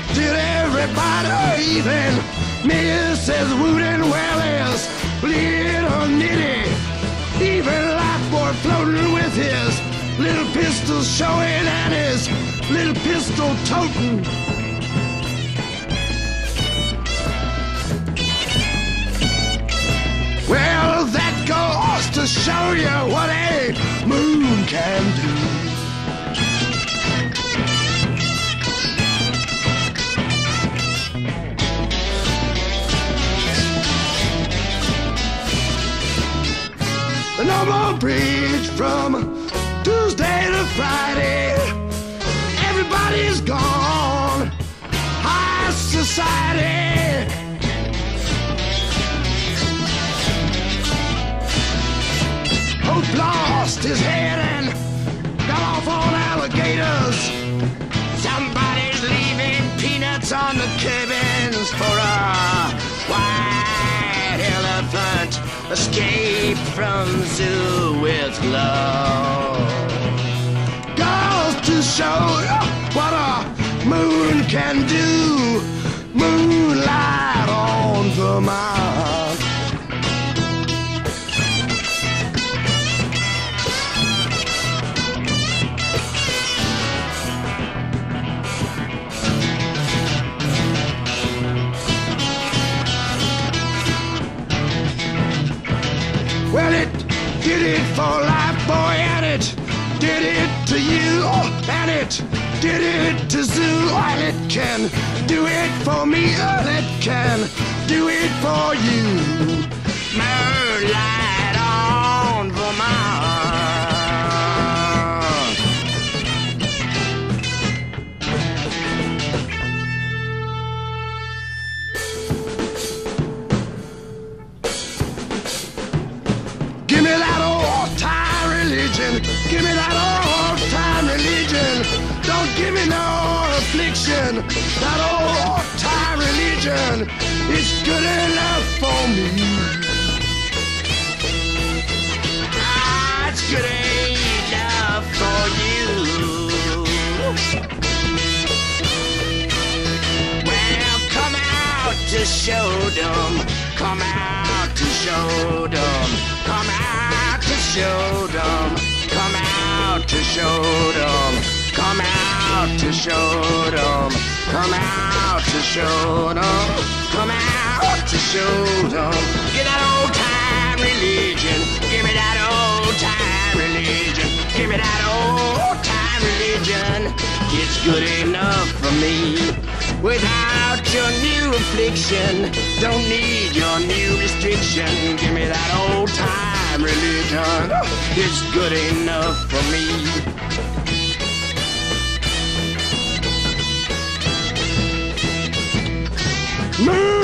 respected everybody, even Mrs. Wooden Wells, little nitty, even Life floating with his little pistol showing and his little pistol toting. The more bridge from Tuesday to Friday. Everybody's gone. High society. Hope lost his head and got off on alligators. Somebody's leaving peanuts on the cabins for a white elephant. Escape from zoo with love. Goes to show what a moon can do. Moonlight on Vermont. Well, it did it for life, boy, and it did it to you, and it did it to Zoo, and it can do it for me, and it can do it for you. On religion. Give me that old time religion. Don't give me no affliction. That old time religion is good enough for me. Ah, it's good enough for you. Well, come out to show them. Come out to show them. Out to show them. Come out to show them. Come out to show them. Get that old time religion. Give me that old time religion. Give me that old time religion. It's good enough for me. Without your new affliction, don't need your new restriction. Give me that old time religion. It's good enough for me. Moon